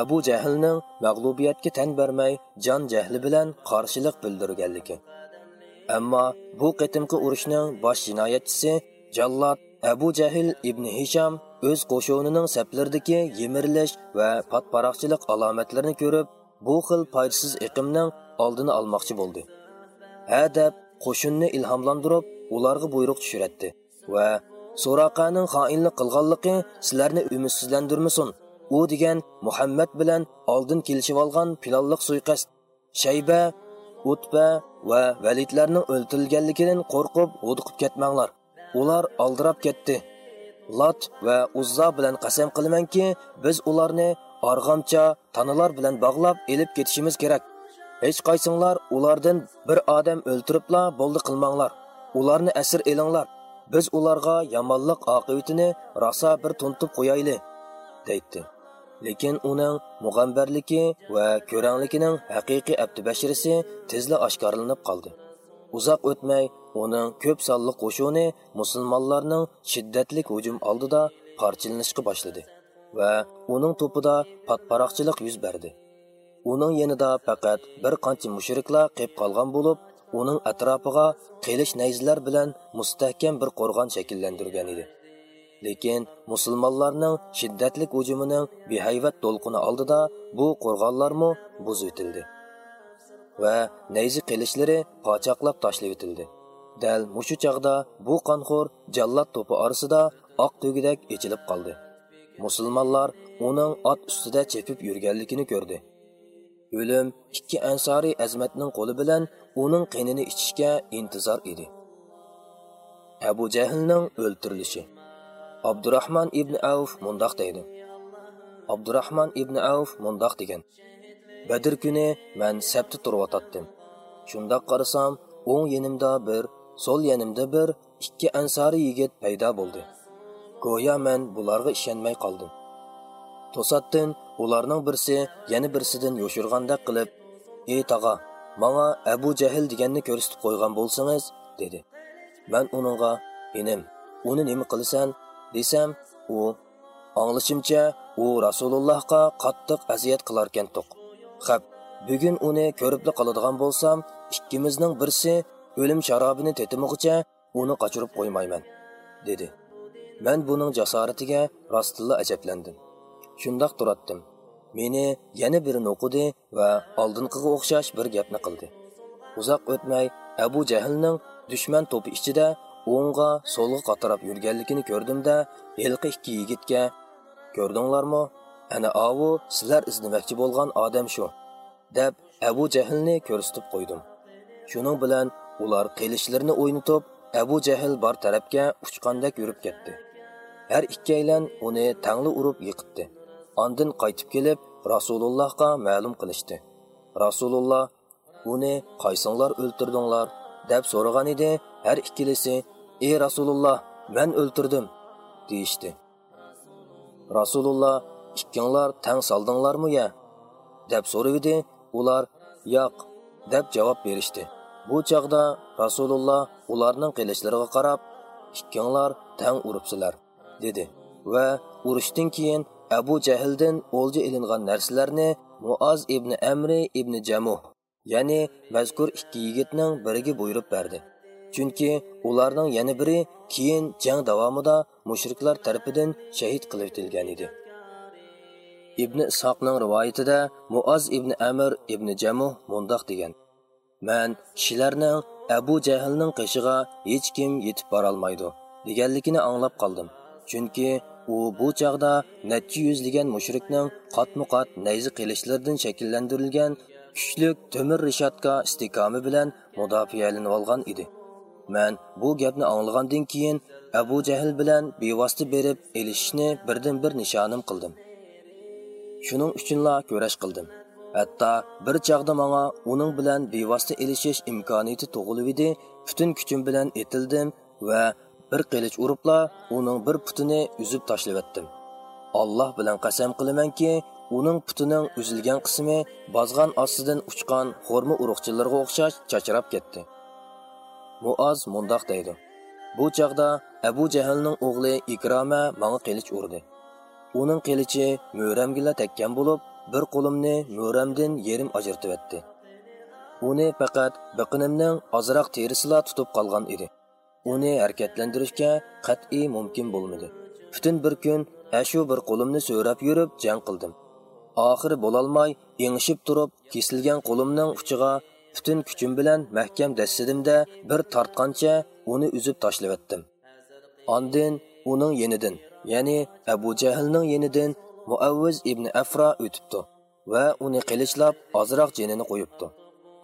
abu jahlning mag'lubiyatga tan bermay jon jahli bilan qarshilik bildirganligi. Ammo bu qitimqi urushning bosh jinoyatchisi jallod abu jahl ibn hisham o'z qo'shonining saplaridagi yemirilish va patparoqchilik alomatlarini ko'rib bu xil foydasiz iqimning oldini olmoqchi bo'ldi. Ha deb qo'shinni ilhomlantirib ularga buyruq tushiratdi va so'roqaning xoinlik qilganligi sizlarni umidsizlantirmasin. U degan muhammad bilan oldin kelishib olgan pilonliq suiqasd. Shayba utba va validlarning o'ltirilganligidan qo'rqib o'diqib ketmanglar. Ular oldirab ketdi. Lot va uzzo bilan qasam qilamanki biz ularni arg'amcha tanalar bilan bog'lab elib ketishimiz kerak. Hech qaysinglar ulardan bir odam o'ltiribla bo'ldi qilmanglar. Ularni asir elinglar. Biz ularga yomonlik oqibatini rosa bir tuntib qo'yayli deydi. Lekin uning mug'ambarligi va ko'rangligining haqiqiy abdubashirisi tezla oshkorlanib qoldi. Uzoq o'tmay uning ko'p sonli qo'shuni musulmonlarning shiddatli hujum oldida parchalanishga boshladi va uning to'pida patparoqchilik yuz berdi. Uning yanida faqat bir qancha mushriklar qilib qolgan bo'lib uning atrofiga qilish nayzlar bilan mustahkam bir qo'rg'on shakllantirgan edi. Lekin musulmonlarning shiddatli hujumining behayvat to'lqini oldida bu qo'rg'onlarmi buzib etildi va nayzi qilichlari pochaqlab tashlab etildi dal mushu chog'da bu qonxo'r jallod to'pi orasida oq tugidak ichilib qoldi. Musulmonlar uning ot ustida chepib yurganligini ko'rdi. O'lim ikki ansoriy azmatning qo'li bilan uning qinini ichishga intizor edi. Abu jahlning o'ltirilishi abdurahmon ibn avf mundoq deydi. Abdurahmon ibn avf mundoq degan. Badr kuni man sabti turyotatdim shundoq qarasam o'ng yanimda bir so'l yanimda bir ikki ansoriy yigit paydo bo'ldi. Go'yo man bularga ishonmay qoldim. To'satdan ularning birsi yana birsidan yo'shirgandek qilib ey tog'a manga abu jahl deganni ko'rsatib qo'ygan bo'lsangiz dedi. Man uningga inim uni nima qilasan? Desam u anglashimcha u rasulullohga qattiq aziyat qilarkan to'q. Hap bugun uni ko'ribli qoladigan bo'lsam ikkimizning birsi o'lim sharobini tetimig'icha uni qochirib qo'ymayman dedi. Man buning jasoratiga rostilla ajablandim. Shundoq turatdim. Meni yana birini o'qidi va oldinqiga o'xshash bir gapni qildi. Uzoq o'tmay abu jahlning dushman to'pi ichida o'ngga so'lga qatarab yurganligini ko'rdimda yilqi ikki yigitga ko'rdinglarmi ana ovu sizlar izlamoqchi bo'lgan odam shu deb abu jahlni ko'rsatib qo'ydim shuning bilan ular qilishlarini o'ynatib abu jahl bor tarafga uchqandek yurib ketdi har ikkalan uni tangli urib yiqitdi ondin qaytib kelib, Rasulullohga ma'lum qilishdi. Rasululloh uni qaysinglar o'ltirdinglar deb so'ragan edi. Har ikkilisi, "Ey Rasululloh, men o'ltirdim" deyishdi. Rasululloh, "Ikkinglar tang soldinglarmi ya?" deb so'radi. Ular, "Yo'q" deb javob berishdi. Bu chaqda Rasululloh ularning qilishlariga qarab, "Ikkinglar tang uribsizlar" dedi va urushdan keyin abu jahldan o'lja ilingan narsalarni muoz ibn amri ibn jamuh ya'ni mazkur ikki yigitning biriga buyurib berdi chunki ularning yana biri keyin jang davomida mushriklar tarafidan shahid qilib etilgan edi. Ibn ishoqning rivoyatida muoz ibn amir ibn jamuh mundoq degan. Man kishilarning abu jahlning qishig'a hech kim yetib borolmaydi deganligini anglab qoldim. Chunki u bu chog'da necha yuzlagan mushrikning qatmu qat nayzi qilishlardan shakllantirilgan kuchlik temir rishatka istikomi bilan mudofaalanib olgan edi. Man bu gapni anglagandan keyin abu jahl bilan bevosita berib elishishni birdan bir nishonim qildim. Shuning uchunla kurash qildim. Hatto bir chog'da menga uning bilan bevosita elishish imkoniyati tug'ilib butun kuchim bilan etildim va bir qilich uribla uning bir putini uzib tashlavatdim. Alloh bilan qasam qilamanki uning putining uzilgan qismi bozg'an ostidan uchgan xo'rma urug'chilarga o'xshash chachrab ketdi. Muoz mundoq deydi bu chog'da abu jahlning o'g'li ikroma manga qilich urdi uning qilichi mo'ramgila tekkan bo'lib bir qo'limni mo'ramdan yerim ajratib uni faqat biqinimning ozroq terisila tutib qolgan edi uni harakatlantirishga qat'iy mumkin bo'lmadi butun bir kun ashu bir qo'limni so'rab yurib jang qildim oxiri bo'lolmay engishib turib kesilgan qo'limning uchiga butun kuchim bilan mahkam dassidimda bir tortqancha uni uzib tashlavatdim ondin uning yenidin, ya'ni abu jahlning yenidin muavviz ibn afro o'tibdi va uni qilichlab ozroq jinini qo'yibdi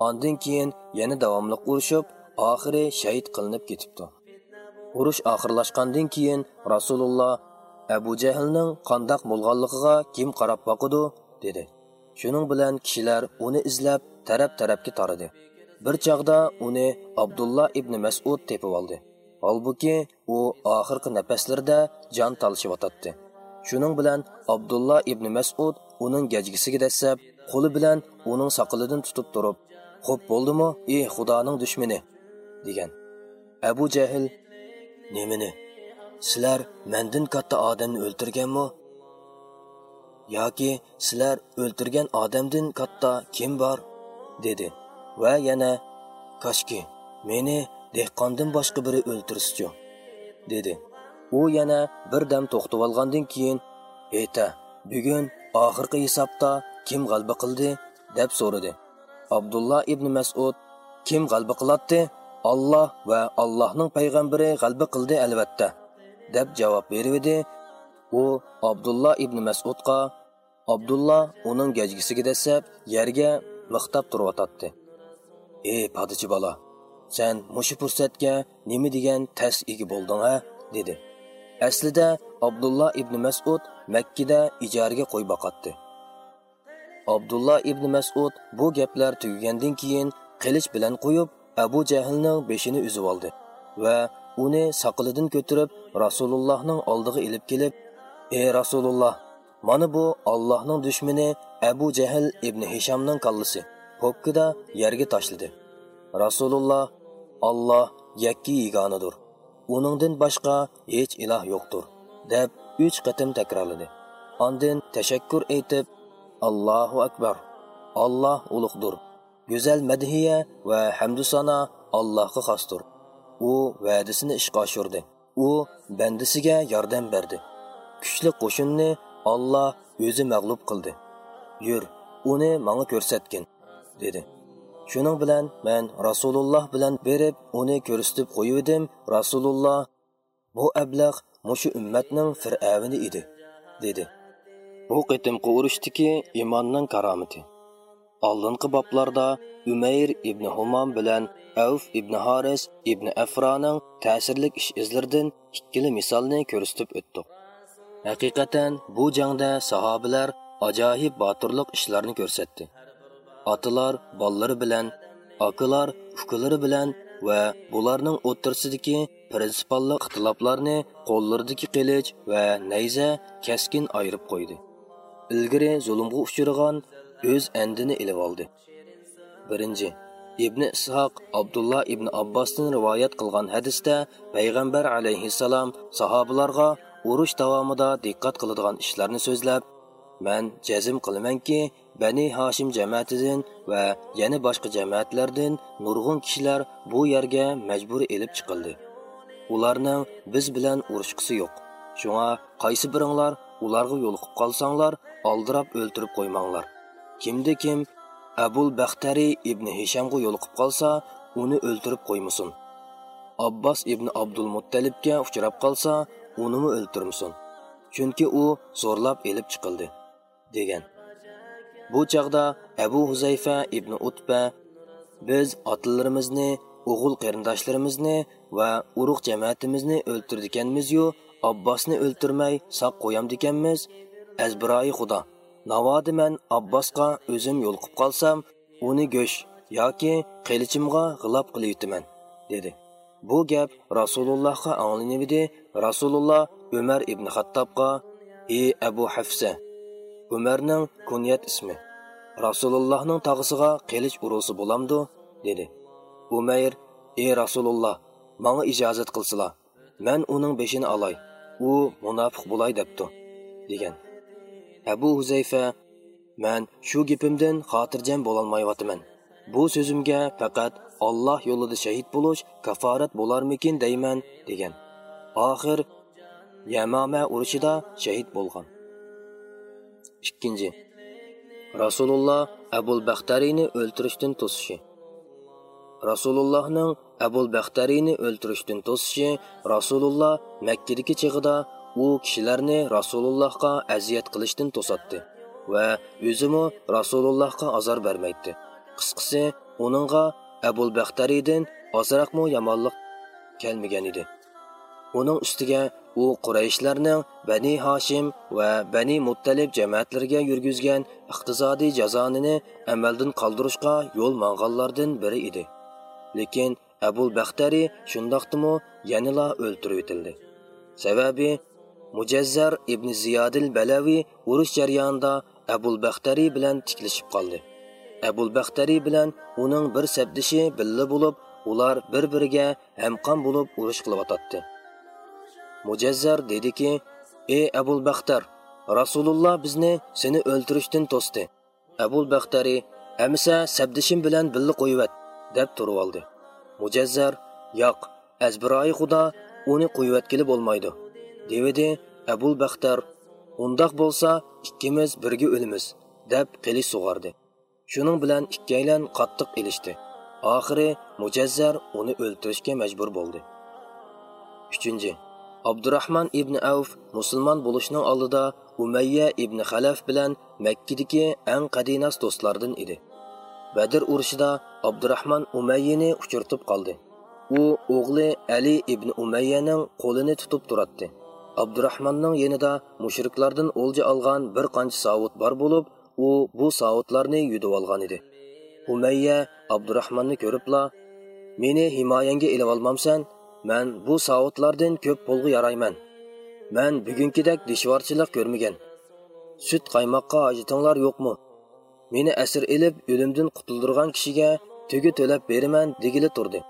Ondan keyin yana davomli urushib, oxiri shahid qilinib ketibdi. Urush oxirlashgandan keyin Rasululloh Abu Jahlning qandoq bo'lganligiga kim qarab boqidi dedi. Shuning bilan kishilar uni taraf-tarafga taradi. Bir chaqda uni Abdullah ibn Mas'ud tepib oldi. Holbuki u oxirgi nafaslarida jon talishib Shuning bilan Abdullah ibn Mas'ud uning gajgisiga dasab, qo'li bilan uning soqilidan tutib turib, xo'p bo'ldimi ey xudoning dushmani degan abu jahl "Nemini? sizlar mendan katta odamni o'ltirganmi yoki sizlar o'ltirgan odamdan katta kim bor dedi. Va yana koshki meni dehqondan boshqa biri o'ltirsichu dedi. U yana bir dam to'xtab olgandan keyin eta bugun oxirgi hisobda kim g'alba qildi? deb so'radi. Abdulloh ibn masud kim g'alba qiladi olloh va allohning payg'ambari g'alba qildi albatta deb javob berdi u abdulloh ibn masudga abdulloh uning gajgisiga dasab yerga mixtab turyotdi ey podichi bola sen mushu fursatga nima degan tas egi bo'lding a dedi. Aslida abdulla ibn masud makkada ijaraga qo'y boqatdi abdulla ibn masud bu gaplar tugagandan keyin qilich bilan qo'yib abu jahlning beshini uzib oldi va uni soqilidan ko'tirib rasulullohning oldiga ilib kelib ey rasululloh mana bu allohning dushmani abu jahl ibn hishamning kallasi ho'kkida yerga tashladi. Rasululloh olloh yakki yegonidir. Uningdan boshqa hech iloh yo'qdir deb uch qatim takrorladi. Ondin tashakkur aytib allohu akbar olloh ulug'dir. Go'zal madhiya va hamdu sana allohga xosdir. U va'dasini ishga oshirdi. U bandisiga yordam berdi. Kuchli qo'shinni olloh o'zi mag'lub qildi. Yur uni manga ko'rsatgin dedi shuning bilan men rasululloh bilan berib uni ko'rsatib qo'yuvdim rasululloh bu ablag' mushu ummatning fir'avini edi dedi Bu qitimqi urushdiki imonning karomati. Oldingi boblarda Umayr ibn humom bilan Avf ibn Haris ibn Afroning ta'sirli ish izlaridan ikkili misolni ko'rsatib o'tdik. Haqiqatan bu jangda sahobalar ajoyib botirlik ishlarni ko'rsatdi. Otalar bolalari bilan, akalar ukalari bilan va bularning o'ttirsidagi prinsipalli ixtiloflarni qo'llaridagi qilich va nayza kaskin ayirib qo'ydi. ilgari zulmga uchragan o'z andini ilib oldi birinchi ibn ishoq abdulloh ibn abbosdan rivoyat qilgan hadisda payg'ambar alayhissalom sahobalarga urush davomida diqqat qiladigan ishlarni so'zlab man jazm qilamanki bani hoshim jamoatidan va yana boshqa jamoatlardan nurg'un kishilar bu yerga majbur elib chiqildi ularning biz bilan urushqisi yo'q shunga qaysi biringlar ularga yo'liqib qolsanglar oldirab o'ltirib qo'ymanglar kimdi kim abul baxtari ibn hishamga yo'liqib qolsa uni o'ltirib qo'ymasin abbos ibn abdul muttalibga uchrab qolsa unimi o'ltirmasin chunki u zo'rlab elib chiqildi degan. Bu chog'da abu huzayfa ibn utba biz otalarimizni o'g'il qarindoshlarimizni va urug' jamoatimizni o'ltirdikanmiz-yu abbosni o'ltirmay saq qo'yamdikanmiz. Azbiroyi xudo navodi man abbosga o'zim yo'liqib qolsam uni go'sht yoki qilichimga g'ilob qilyutiman dedi. Bu gap rasulullohga anglinibdi rasululloh umar ibn xattobga ey abu hafsa umarning kunyat ismi. Rasulullohning tog'isiga qilich urusi bo'lamdi dedi. Umayr ey rasululloh manga ijozat qilsilar man uning beshini olay u munofiq bo'lay debdi degan. Abu huzayfa man shu gapimdan xotirjam bo'lolmayyotiman bu so'zimga faqat olloh yo'lida shahid bo'lish kaforat bo'larmikin deyman degan. Oxir yamama urushida shahid bo'lgan. Ikkinchi. Rasululloh abul baxtariyni o'ltirishdan to'sishi. Rasulullohning abul baxtariyni o'ltirishdan to'sishi rasululloh makkadagi chig'ida u kishilarni rasulullohga aziyat qilishdan to'satdi va o'zimi rasulullohga azor bermaydi. Qisqasi uningga abul baxtariydan ozroqmi yomonlik kelmagan edi. Uning ustiga u qurayishlarning bani hoshim va bani muttalib jamoatlariga yurgizgan iqtisodiy jazonini amaldan qoldirishga yo'l mang'anlardan biri edi. Lekin abul baxtari shundoqdimi yanila o'ltirib etildi sababi mujazzar ibn ziyodil balaviy urush jarayonida abul baxtari bilan tiklishib qoldi. Abul baxtari bilan uning bir sabdishi billa bo'lib ular bir biriga hamqon bo'lib urush qilyotdi mujazzar dediki ey abul baxtar rasululloh bizni seni o'ltirishdan to'sdi. Abul baxtari amisa sabdishim bilan billa qo'yivat deb turib oldi. Mujazzar yo'q azbiroyi xudo uni qo'yivatkili bo'lmaydi devidi abul baxtar undoq bo'lsa ikkimiz birga o'limiz deb qilich sug'ardi shuning bilan ikkaylan qattiq ilishdi. Oxiri mujazzar uni o'ltirishga majbur bo'ldi. Uchinchi abdurahmon ibn avf musulmon bo'lishning oldida umayya ibn xalaf bilan makkadagi ang qadinas do'stlardan edi. Badr urushida abdurahmon umayyani uchirtib qoldi. U o'g'li ali ibn umayyaning qo'lini tutib turadi abdurahmonning yanida mushriklardan o'lja olgan bir qancha savut bor bo'lib u bu savutlarni yutib olgan edi. Umayya abdurahmonni ko'ribla meni himoyangga ilib olmamsan man bu savutlardan ko'p pulga yarayman. Man bugunkidek dishvorchilik ko'rmagan. Sut qaymoqqa hojitinglar yo'qmi? Meni asir ilib o'limdan qutuldirgan kishiga tugi to'lab beraman degili turdi.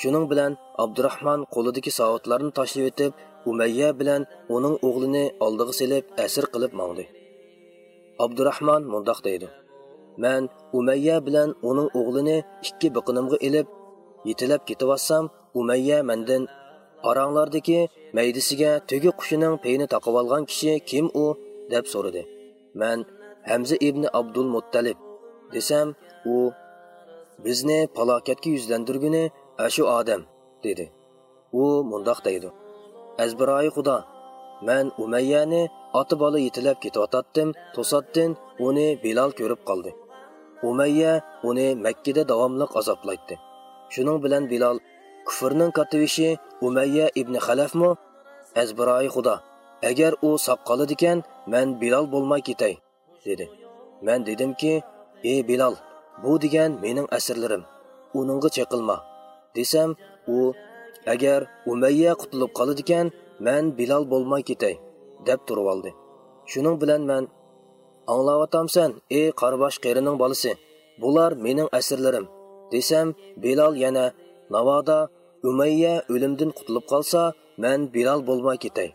Shuning bilan abdurahmon qo'lidagi savutlarni tashlab o'tib umayya bilan uning o'g'lini oldiga selib asir qilib mangdi. Abdurahmon mundoq deydi. Man umayya bilan uning o'g'lini ikki biqinimga ilib yetilab ketayotsam umayya mandan oranglardagi maydisiga tugi qushining peyni taqib olgan kishi kim u? deb so'radi. Man hamza ibn abdul muttalib desam u bizni palokatga yuzlandirguni ashu odam dedi. U mundoq deydi. Azbiroyi xudo man umayyani oti bola yetilab ketayotdim to'satdin uni bilal ko'rib qoldi. Umayya uni makkada davomliq azoblaydi shuning bilan bilal kufrning kativishi umayya ibn xalafmi azbiroyi xudo agar u sog' ekan, men bilal bo'lmay ketay dedi Men dedimki ey bilal bu degan mening asirlarim uningga chaqilma." desam u agar umayya qutulib qoladikan men bilal bo'lmay ketay deb turib oldi shuning bilan men anglayotamsan ey qarbosh qerining bolasi bular mening asirlarim desam bilal yana navoda umayya o'limdan qutulib qolsa man bilal bo'lmay ketay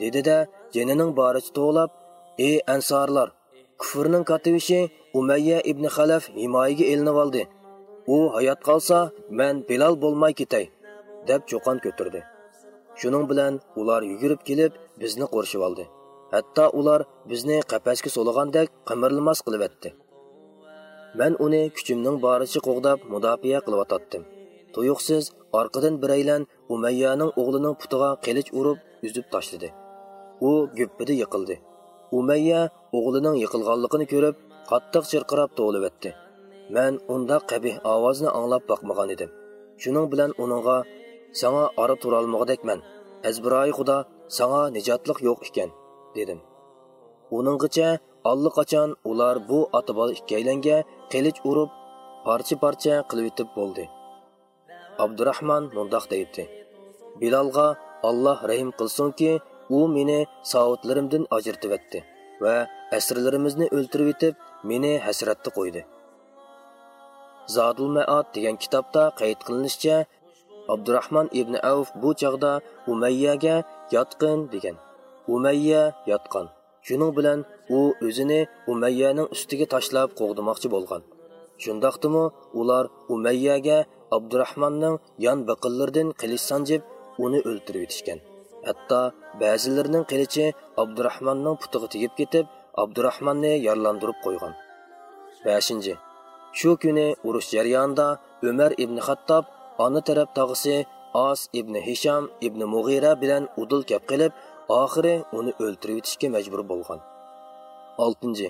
dedida jinining boricha to'lab ey ansorlar kufrning kativishi umayya ibn xalaf himoyaga elinib oldi. U hayot qolsa man bilal bo'lmay ketay deb cho'qon ko'tirdi. Shuning bilan ular yugurib kelib bizni qo'rshib oldi. Hatto ular bizni qapasga so'lagandek qimirlamas qilibyotdi man uni kuchimning boricha qo'g'dab mudofaa qilyotdim tuyuqsiz orqadan biraylan umayyaning o'g'lining putiga qilich urib uzib tashladi. U guppida yiqildi. Umayya o'g'lining yiqilganligini ko'rib qattiq chirqirab to'libyotdi man unda qabih ovozni anglab boqmagan edim. Shuning bilan uningga sanga ora turolmog'dekman azbiroyi xudo sanga nijotliq yo'q ekan dedim. Uninggacha allaqachon ular bu ota bola ikkalanga qilich urib parcha parcha qilib yetib bo'ldi. Abdurahmon mundoq deydi bilolga alloh rahim qilsinki u meni savutlarimdan ajirtibyotdi va asrlarimizni o'ltirib etib meni hasratda qo'ydi. Zodul maot degan kitobda qayd qilinishicha abdurahmon ibn avf bu chog'da umayyaga yotqin degan. Umayya yotqan shuning bilan u o'zini umayyaning ustiga tashlab qo'g'dimoqchi bo'lgan. Shundoqdimi ular umayyaga abdurahmonning yon biqinlaridan qilich sanjib uni o'ltirib etishgan hatto ba'zilarining qilichi abdurahmonning putig'i tegib ketib abdurahmonni yarlandirib qo'ygan. Beshinchi shu kuni urush jarayonida umar ibn xattob ona taraf tog'isi os ibn hisham ibn mug'ira bilan udul gap qilib oxiri uni o'ltirib etishga majbur bo'lgan. Oltinchi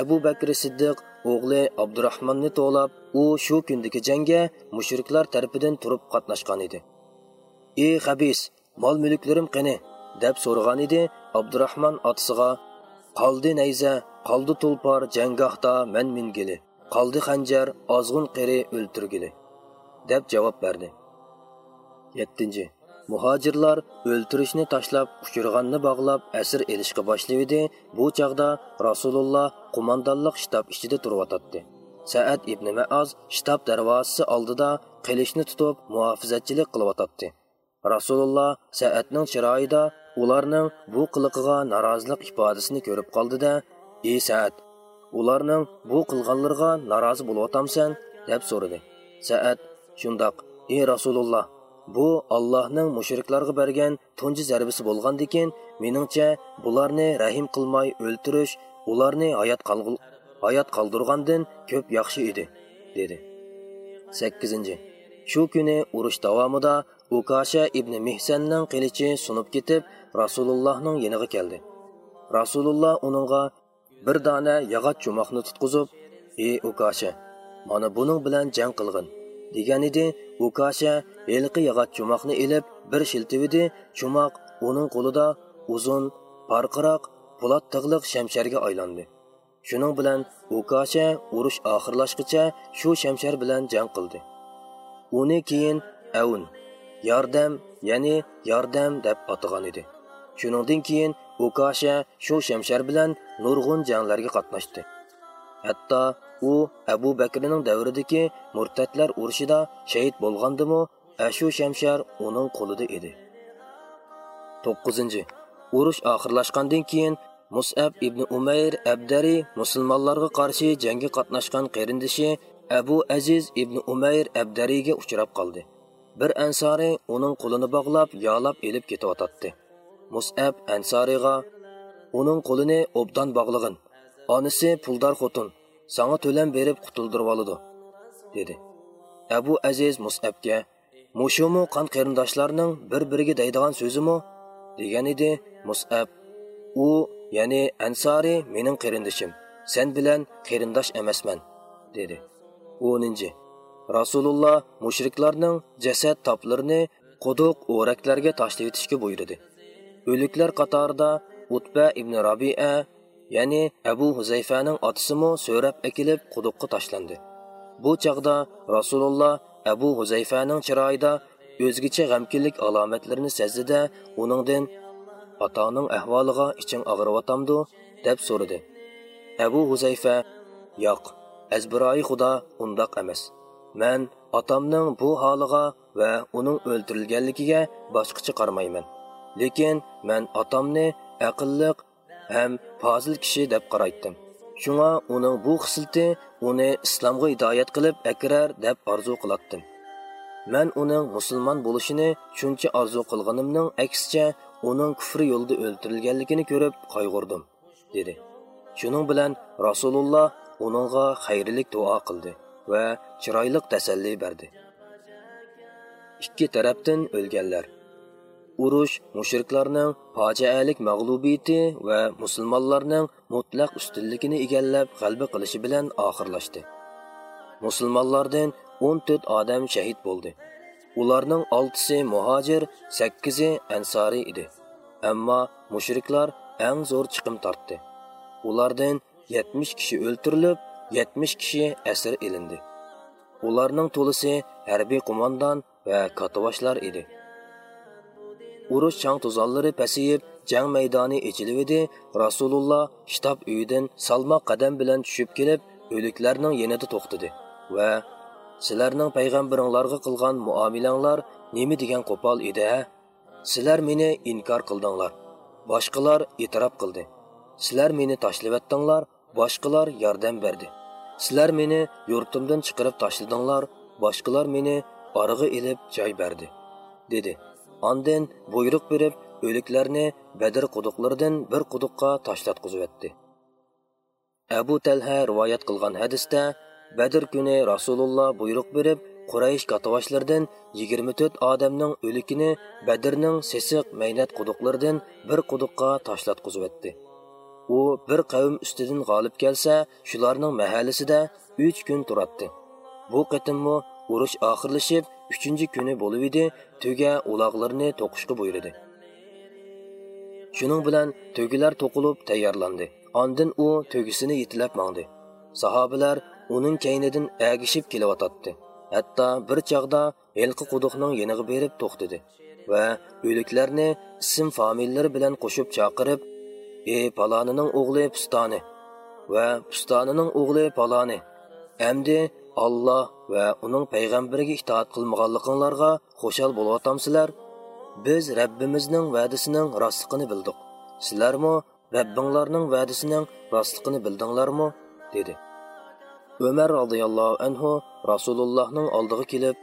abu bakr siddiq o'g'li abdurahmonni to'lab u shu kundagi jangga mushriklar tarafidan turib qatnashgan edi. Ey habis mol mulklarim qani? deb so'ragan edi abdurahmon otasiga qoldi nayza qoldi tulpor janggohda man mingili qoldi xanjar ozg'un qeri o'ltirgili deb javob berdi. Yettinchi muhojirlar o'ltirishni tashlab uchirg'anni bog'lab asir elishga boshlaydi. Bu chog'da rasululloh qo'mondonlik shtab ichida turyotatdi saat ibn maoz shtab darvozasi oldida qilishni tutib muhofizatchilik qilyotatdi rasululloh saatning chiroyida ularning bu qiliqiga norozilik ifodasini ko'rib qoldida ey saat ularning bu qilganlariga norozi bo'lyotamsan deb so'radi. Saat shundoq ey rasululloh bu allohning mushriklarga bergan tunji zarbisi bo'lgandikin meningcha bularni rahim qilmay o'ltirish ularni hayot qolg'il hayot qoldirgandan ko'p yaxshi edi dedi. Sakkizinchi. Shu kuni urush davomida ukasha ibn mehsanning qilichi sunib ketib rasulullohning yeniga keldi. Rasululloh uningga bir dona yog'och chumoqni tutqizib ey ukasha mana buning bilan jang qilg'in. Degan edi ukasha elqi yog'och chumoqni ilib bir shiltividi. Chumoq uning qo'lida uzun parqiroq po'lat tig'liq shamsharga aylandi. Shuning bilan ukasha urush oxirlashgacha shu shamshar bilan jang qildi. Uni keyin avun yordam ya'ni yordam deb atagan edi. Shuningdan keyin ukasha shu shamshar bilan nurg'un janglarga qatnashdi. Hatto u abu bakrning davridagi murtadlar urushida shahid bo'lgandimi? Ashu shamshar uning qo'lida edi. To'qqizinchi. Urush oxirlashgandan keyin musab ibn umayr abdari musulmonlarga qarshi jangga qatnashgan qarindishi abu aziz ibn umayr abdariga uchrab qoldi. Bir ansori uning qo'lini bog'lab yolab elib ketayotdi musab ansoriga uning qo'lini obdan bog'lig'in. Onasi puldor xotin. Sanga to'lam berib qutuldirib oladi dedi abu aziz musabga mushumu qon qarindoshlarning bir biriga deydigan so'zimi degan edi musab u ya'ni ansori mening qarindishim sen bilan qarindosh emasman dedi o'ninchi rasululloh mushriklarning jasad toplarini quduq o'raklarga tashlatishga buyurdi o'liklar qatorida utba ibn robia ya'ni abu huzayfaning otasimi so'rab akilib quduqqa tashlandi. Bu chog'da rasululloh abu huzayfaning chiroyida o'zgacha g'amkinlik alomatlarini sezdida uningdan otaning ahvoliga iching og'riyotamdu deb so'radi. Abu huzayfa yo'q azbiroyi xudo undoq emas. Man otamning bu holiga va uning o'ldirilganligiga boshqacha qaramayman lekin man otamni aqlliq һәм фазил киши дип карайтдым. Шуңа уның бу хисләте уны исламга идаят кылып әкрәр дип арзу кылаттым. Мен уның мусулман булышыны чөнки арзу кылганымның әксичә уның күфр юлда өлтүрелгәнлегене күреп кайгырдым, диде. Шуның белән Расулуллах уныңга хәйрлек дуа кылды ва чырайлык тәсәлли берде. Икки тарафтан өлгәннәр urush mushriklarning fojialik mag'lubiyati va musulmonlarning mutlaq ustunligini egallab g'alba qilishi bilan oxirlashdi. Musulmonlardan 14 odam shahid bo'ldi. Ularning oltisi muhojir sakkizi ansori edi. Ammo mushriklar eng zo'r chiqim tortdi. Ulardan 70 kishi o'ltirilib 70 kishi asir ilindi ularning to'lisi harbiy qo'mondon va katovoshlar edi. Urush chang to'zonlari pasayib jang maydoni ichilib edi rasululloh shtab uyidan salmoq qadam bilan tushib kelib o'liklarning yenida to'xtadi va sizlarning payg'ambaringlarga qilgan muomilanglar nima degan qo'pol edi sizlar meni inkor qildinglar boshqalar e'tirof qildi. Sizlar meni tashlavatdinglar boshqalar yordam berdi. Sizlar meni yurtimdan chiqarib tashladinglar boshqalar meni orig'i ilib joy berdi dedi. Ondan buyruq berib, o'liklarni Badr quduqlaridan bir quduqqa tashlatqizib Abu Talha rivoyat qilgan hadisda Badr kuni Rasululloh buyruq berib, Quraysh katavashlardan 24 odamning o'likini Badrning sesiq maynat quduqlaridan bir quduqqa tashlatqizib o'tdi. U bir qavm ustidan g'olib kelsa, shularning mahallisida 3 kun turatdi. Bu qatimmo urush oxirlashib, uchinchi kuni bo'lib edi tuga uloqlarni to'qishga buyurdi. Shuning bilan tugilar to'qilib tayyorlandi. Ondin u tugisini yetilab mangdi. Sahobalar uning kaynidan agishib kelyotdi hatto bir chog'da elqi quduqning yeniga berib to'xtadi va o'liklarni ism famillari bilan qo'shib chaqirib ey palonining o'g'li pustoni va pustonining o'g'li paloni endi Аллах va uning payg'ambariga itoat qilmaganliginglarga xushal bo'layotamsizlar biz rabbimizning va'dasining rostligini bildik. Sizlarmi rabbinglarning va'dasining rostligini bildinglarmi? dedi. Umar roziyallohu anhu rasulullohning oldiga kelib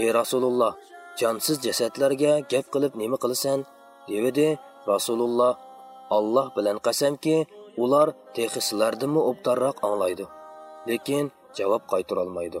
ey rasululloh jonsiz jasadlarga gap qilib nima qilasan? devidi. Rasululloh alloh bilan qasamki ular texislardimi obtarroq anglaydi lekin javob qaytarolmaydi.